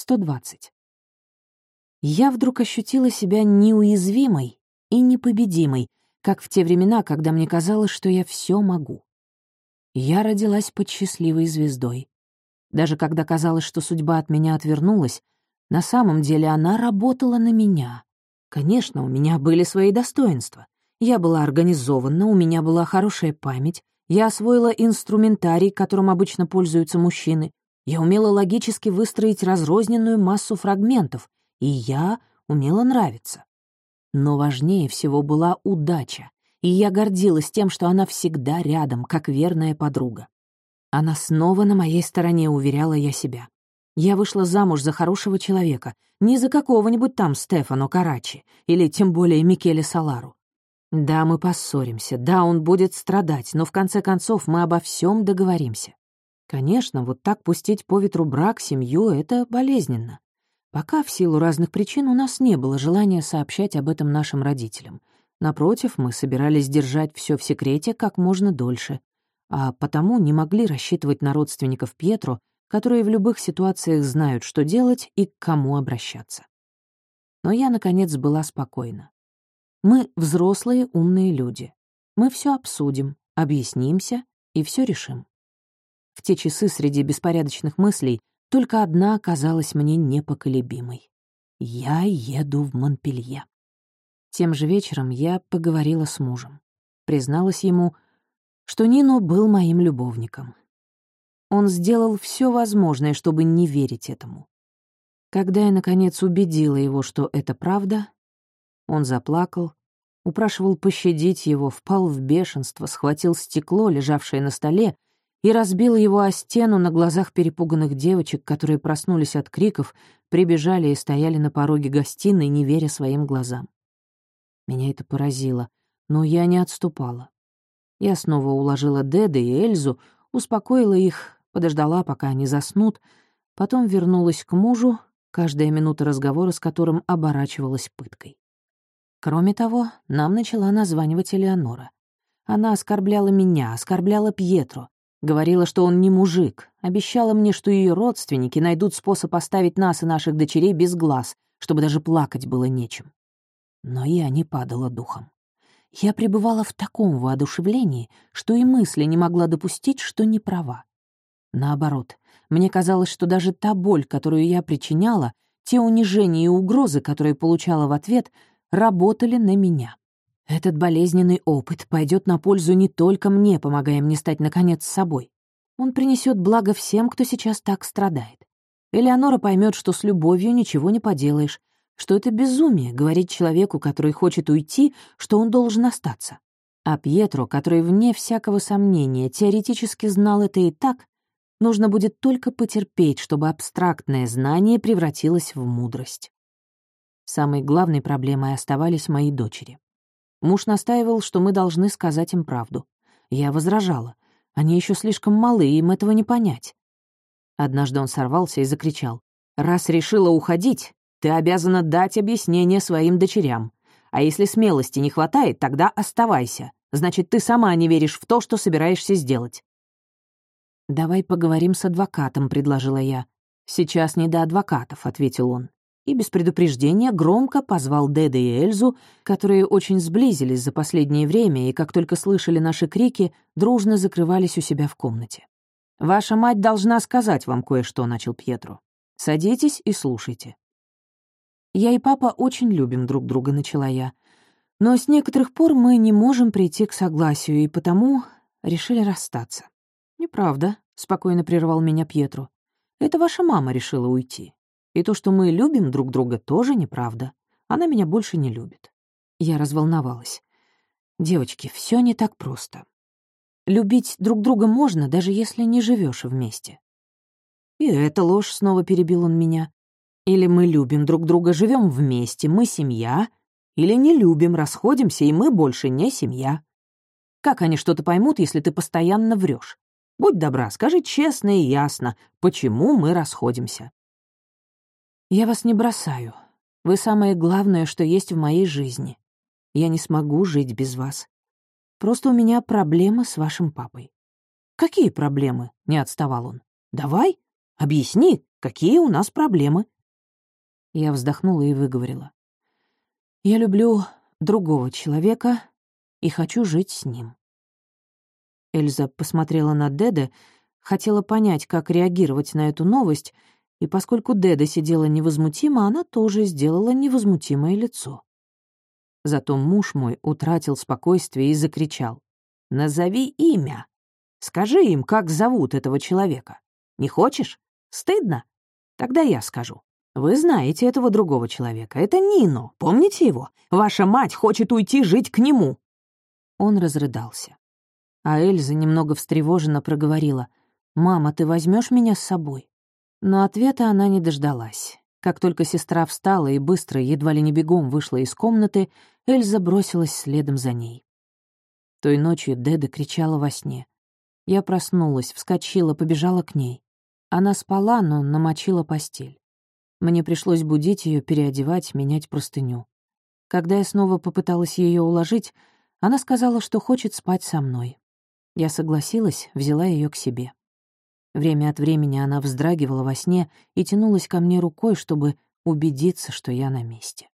120. Я вдруг ощутила себя неуязвимой и непобедимой, как в те времена, когда мне казалось, что я все могу. Я родилась под счастливой звездой. Даже когда казалось, что судьба от меня отвернулась, на самом деле она работала на меня. Конечно, у меня были свои достоинства. Я была организована, у меня была хорошая память, я освоила инструментарий, которым обычно пользуются мужчины, я умела логически выстроить разрозненную массу фрагментов, и я умела нравиться. Но важнее всего была удача, и я гордилась тем, что она всегда рядом, как верная подруга. Она снова на моей стороне, уверяла я себя. Я вышла замуж за хорошего человека, не за какого-нибудь там Стефано Карачи или тем более Микеле Салару. Да, мы поссоримся, да, он будет страдать, но в конце концов мы обо всем договоримся. Конечно, вот так пустить по ветру брак, семью — это болезненно. Пока в силу разных причин у нас не было желания сообщать об этом нашим родителям. Напротив, мы собирались держать все в секрете как можно дольше, а потому не могли рассчитывать на родственников Пьетро, которые в любых ситуациях знают, что делать и к кому обращаться. Но я, наконец, была спокойна. Мы взрослые, умные люди. Мы все обсудим, объяснимся и все решим. В те часы среди беспорядочных мыслей только одна оказалась мне непоколебимой. Я еду в Монпелье. Тем же вечером я поговорила с мужем. Призналась ему, что Нино был моим любовником. Он сделал все возможное, чтобы не верить этому. Когда я, наконец, убедила его, что это правда, он заплакал, упрашивал пощадить его, впал в бешенство, схватил стекло, лежавшее на столе, и разбил его о стену на глазах перепуганных девочек, которые проснулись от криков, прибежали и стояли на пороге гостиной, не веря своим глазам. Меня это поразило, но я не отступала. Я снова уложила Деда и Эльзу, успокоила их, подождала, пока они заснут, потом вернулась к мужу, каждая минута разговора с которым оборачивалась пыткой. Кроме того, нам начала названивать Элеонора. Она оскорбляла меня, оскорбляла Пьетро, Говорила, что он не мужик, обещала мне, что ее родственники найдут способ оставить нас и наших дочерей без глаз, чтобы даже плакать было нечем. Но я не падала духом. Я пребывала в таком воодушевлении, что и мысли не могла допустить, что не права. Наоборот, мне казалось, что даже та боль, которую я причиняла, те унижения и угрозы, которые получала в ответ, работали на меня. Этот болезненный опыт пойдет на пользу не только мне, помогая мне стать, наконец, собой. Он принесет благо всем, кто сейчас так страдает. Элеонора поймет, что с любовью ничего не поделаешь, что это безумие говорить человеку, который хочет уйти, что он должен остаться. А Пьетро, который, вне всякого сомнения, теоретически знал это и так, нужно будет только потерпеть, чтобы абстрактное знание превратилось в мудрость. Самой главной проблемой оставались мои дочери. Муж настаивал, что мы должны сказать им правду. Я возражала. Они еще слишком малы, им этого не понять. Однажды он сорвался и закричал. «Раз решила уходить, ты обязана дать объяснение своим дочерям. А если смелости не хватает, тогда оставайся. Значит, ты сама не веришь в то, что собираешься сделать». «Давай поговорим с адвокатом», — предложила я. «Сейчас не до адвокатов», — ответил он и без предупреждения громко позвал Деда и Эльзу, которые очень сблизились за последнее время и, как только слышали наши крики, дружно закрывались у себя в комнате. «Ваша мать должна сказать вам кое-что», — начал Пьетро. «Садитесь и слушайте». «Я и папа очень любим друг друга», — начала я. «Но с некоторых пор мы не можем прийти к согласию, и потому решили расстаться». «Неправда», — спокойно прервал меня Пьетро. «Это ваша мама решила уйти. И то, что мы любим друг друга, тоже неправда. Она меня больше не любит. Я разволновалась. Девочки, все не так просто. Любить друг друга можно, даже если не живешь вместе. И эта ложь, снова перебил он меня. Или мы любим друг друга, живем вместе, мы семья, или не любим, расходимся, и мы больше не семья. Как они что-то поймут, если ты постоянно врешь? Будь добра, скажи честно и ясно, почему мы расходимся. «Я вас не бросаю. Вы самое главное, что есть в моей жизни. Я не смогу жить без вас. Просто у меня проблемы с вашим папой». «Какие проблемы?» — не отставал он. «Давай, объясни, Какие у нас проблемы?» Я вздохнула и выговорила. «Я люблю другого человека и хочу жить с ним». Эльза посмотрела на Деда, хотела понять, как реагировать на эту новость, и поскольку Деда сидела невозмутимо, она тоже сделала невозмутимое лицо. Зато муж мой утратил спокойствие и закричал. «Назови имя. Скажи им, как зовут этого человека. Не хочешь? Стыдно? Тогда я скажу. Вы знаете этого другого человека. Это Нино. Помните его? Ваша мать хочет уйти жить к нему». Он разрыдался. А Эльза немного встревоженно проговорила. «Мама, ты возьмешь меня с собой?» Но ответа она не дождалась. Как только сестра встала и быстро, едва ли не бегом вышла из комнаты, Эльза бросилась следом за ней. Той ночью Деда кричала во сне. Я проснулась, вскочила, побежала к ней. Она спала, но намочила постель. Мне пришлось будить ее, переодевать, менять простыню. Когда я снова попыталась ее уложить, она сказала, что хочет спать со мной. Я согласилась, взяла ее к себе. Время от времени она вздрагивала во сне и тянулась ко мне рукой, чтобы убедиться, что я на месте.